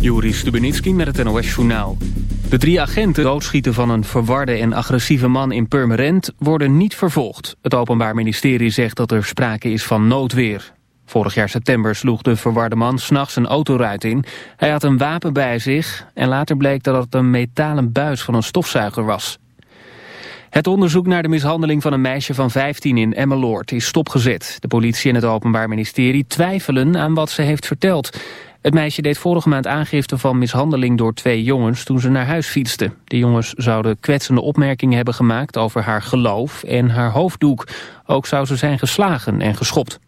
Juri Stubenitski met het NOS-journaal. De drie agenten doodschieten van een verwarde en agressieve man in Purmerend worden niet vervolgd. Het Openbaar Ministerie zegt dat er sprake is van noodweer. Vorig jaar september sloeg de verwarde man s'nachts een autoruit in. Hij had een wapen bij zich en later bleek dat het een metalen buis van een stofzuiger was. Het onderzoek naar de mishandeling van een meisje van 15 in Emmeloord is stopgezet. De politie en het Openbaar Ministerie twijfelen aan wat ze heeft verteld. Het meisje deed vorige maand aangifte van mishandeling door twee jongens toen ze naar huis fietsten. De jongens zouden kwetsende opmerkingen hebben gemaakt over haar geloof en haar hoofddoek. Ook zou ze zijn geslagen en geschopt.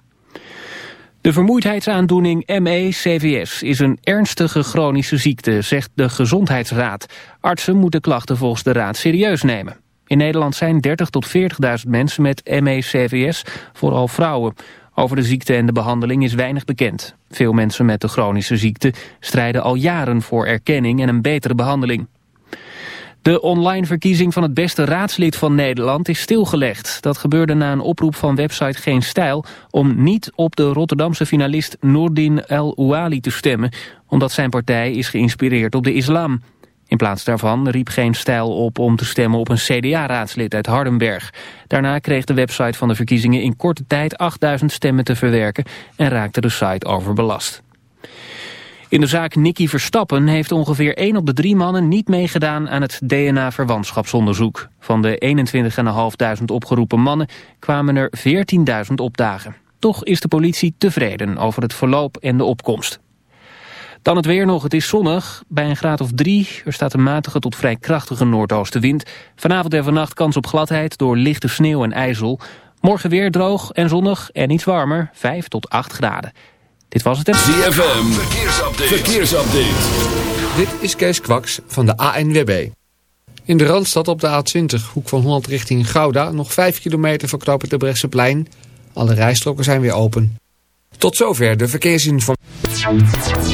De vermoeidheidsaandoening ME-CVS is een ernstige chronische ziekte, zegt de Gezondheidsraad. Artsen moeten klachten volgens de raad serieus nemen. In Nederland zijn 30 tot 40.000 mensen met ME-CVS, vooral vrouwen. Over de ziekte en de behandeling is weinig bekend. Veel mensen met de chronische ziekte strijden al jaren voor erkenning en een betere behandeling. De online verkiezing van het beste raadslid van Nederland is stilgelegd. Dat gebeurde na een oproep van website Geen Stijl... om niet op de Rotterdamse finalist Noordin El Ouali te stemmen... omdat zijn partij is geïnspireerd op de islam. In plaats daarvan riep Geen Stijl op om te stemmen op een CDA-raadslid uit Hardenberg. Daarna kreeg de website van de verkiezingen in korte tijd 8000 stemmen te verwerken... en raakte de site overbelast. In de zaak Nicky Verstappen heeft ongeveer 1 op de 3 mannen niet meegedaan aan het DNA-verwantschapsonderzoek. Van de 21.500 opgeroepen mannen kwamen er 14.000 opdagen. Toch is de politie tevreden over het verloop en de opkomst. Dan het weer nog. Het is zonnig. Bij een graad of 3. Er staat een matige tot vrij krachtige noordoostenwind. Vanavond en vannacht kans op gladheid door lichte sneeuw en ijzel. Morgen weer droog en zonnig en iets warmer. 5 tot 8 graden. Dit was het. ZFM. Verkeersupdate. Verkeersupdate. Dit is Kees Kwaks van de ANWB. In de Randstad op de A20, hoek van Holland richting Gouda... nog 5 kilometer voor knopen de Bresseplein. Alle rijstroken zijn weer open. Tot zover de verkeersinformatie.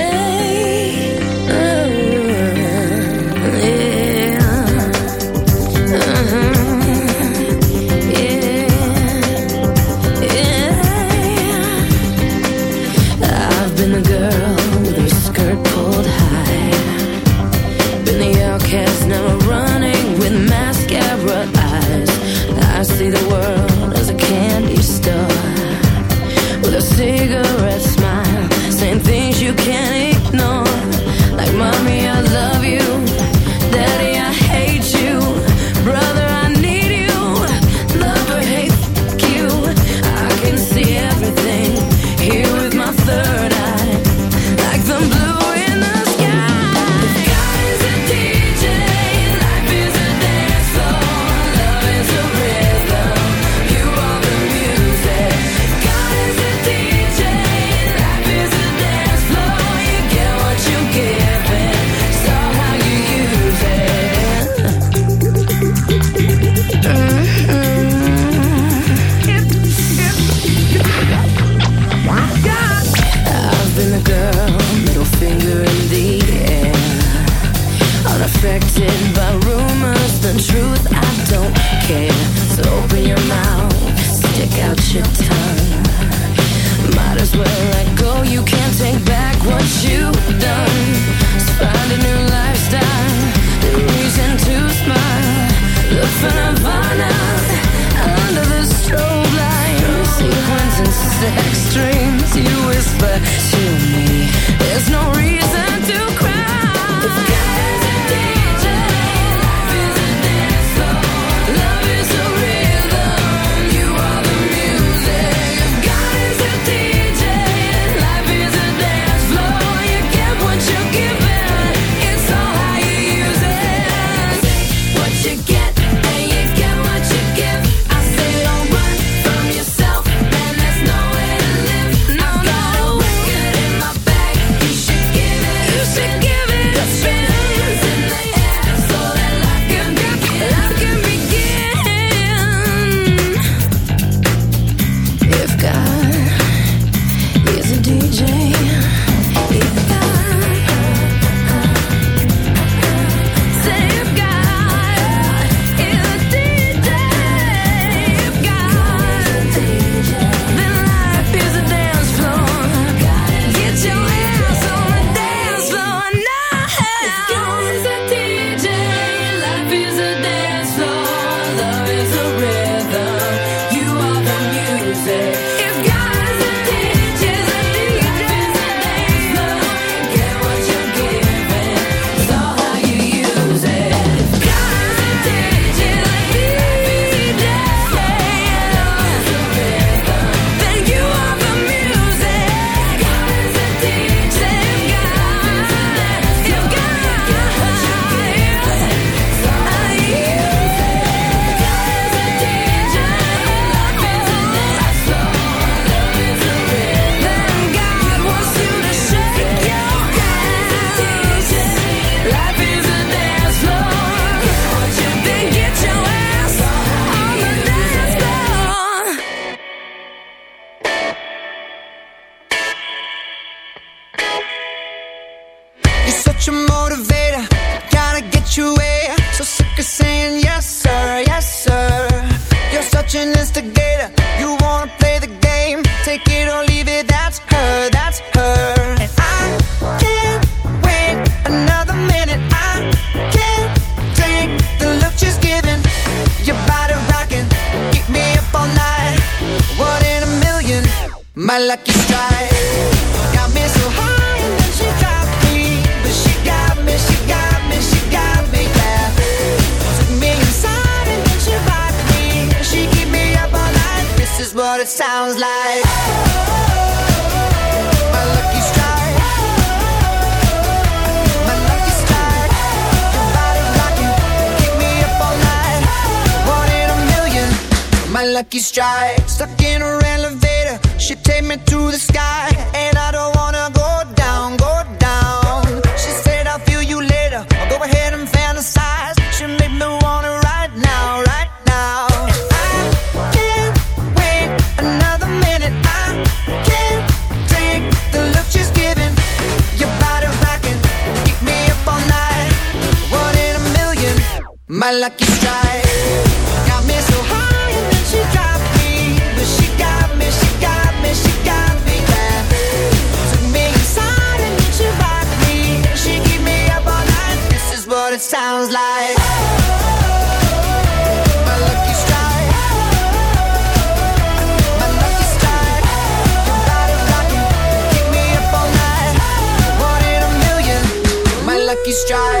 drive.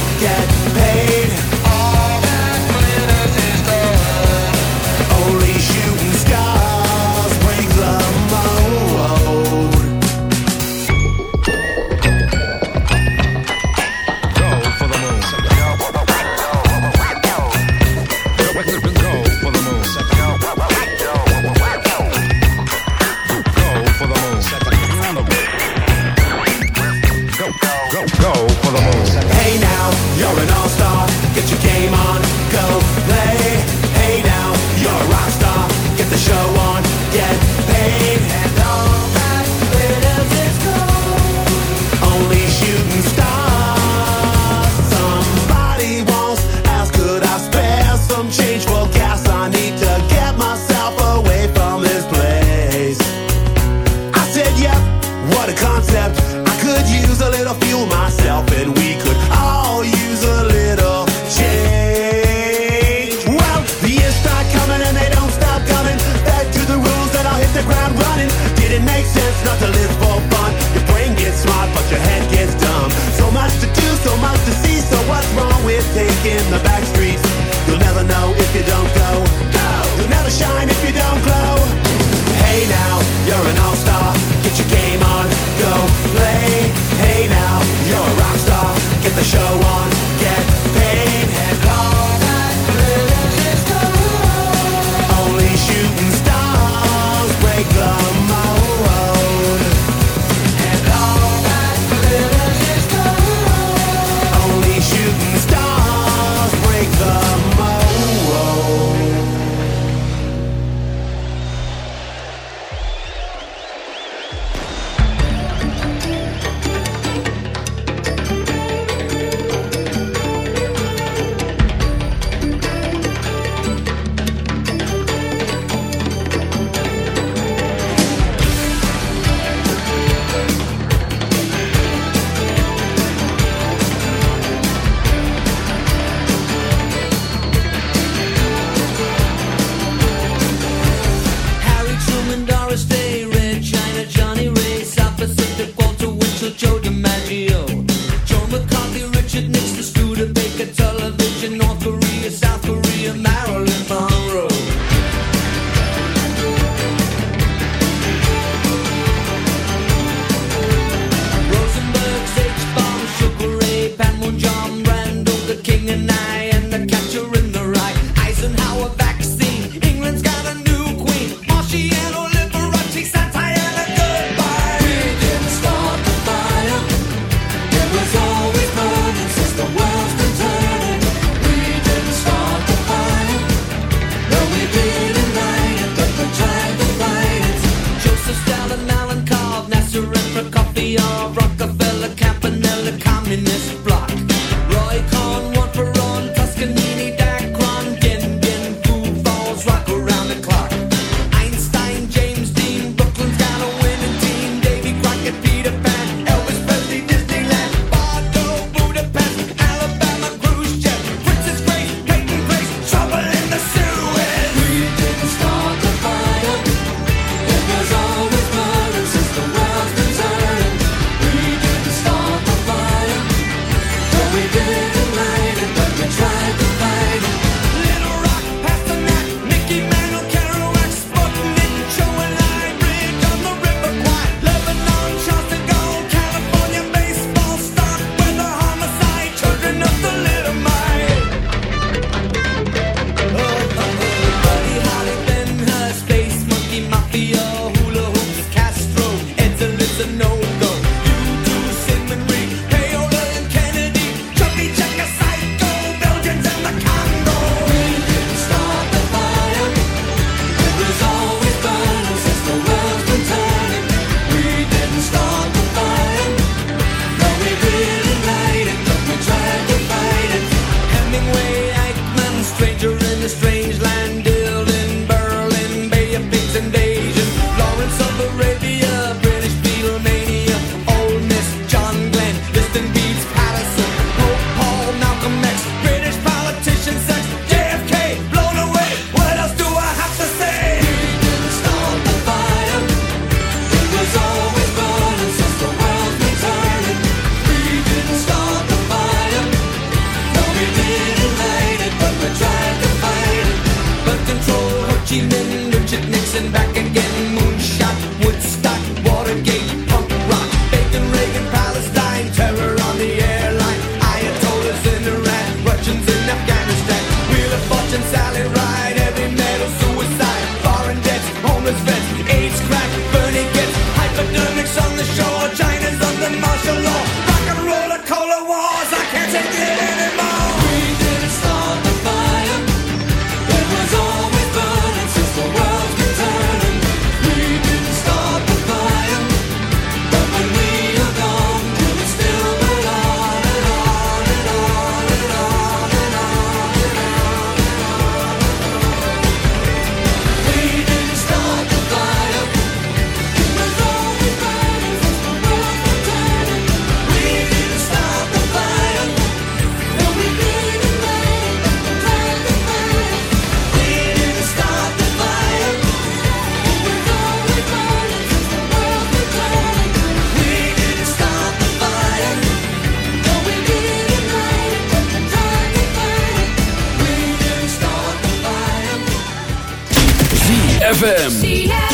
ZFM.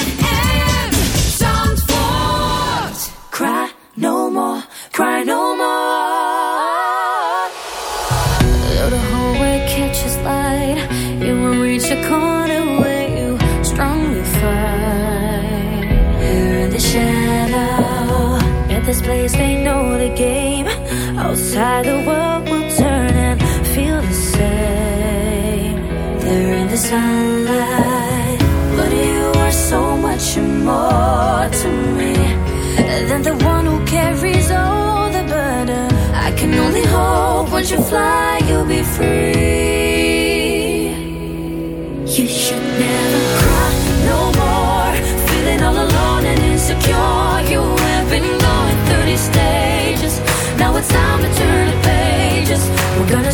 You should fly, you'll be free. You should never cry no more. Feeling all alone and insecure. You have been going 30 stages. Now it's time to turn the pages. We're gonna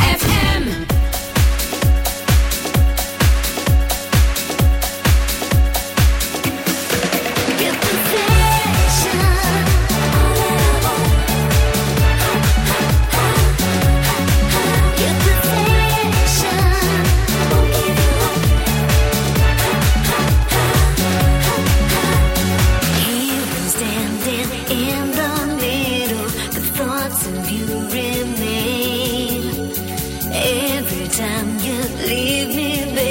Every time you leave me, baby.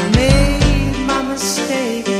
I made my mistake.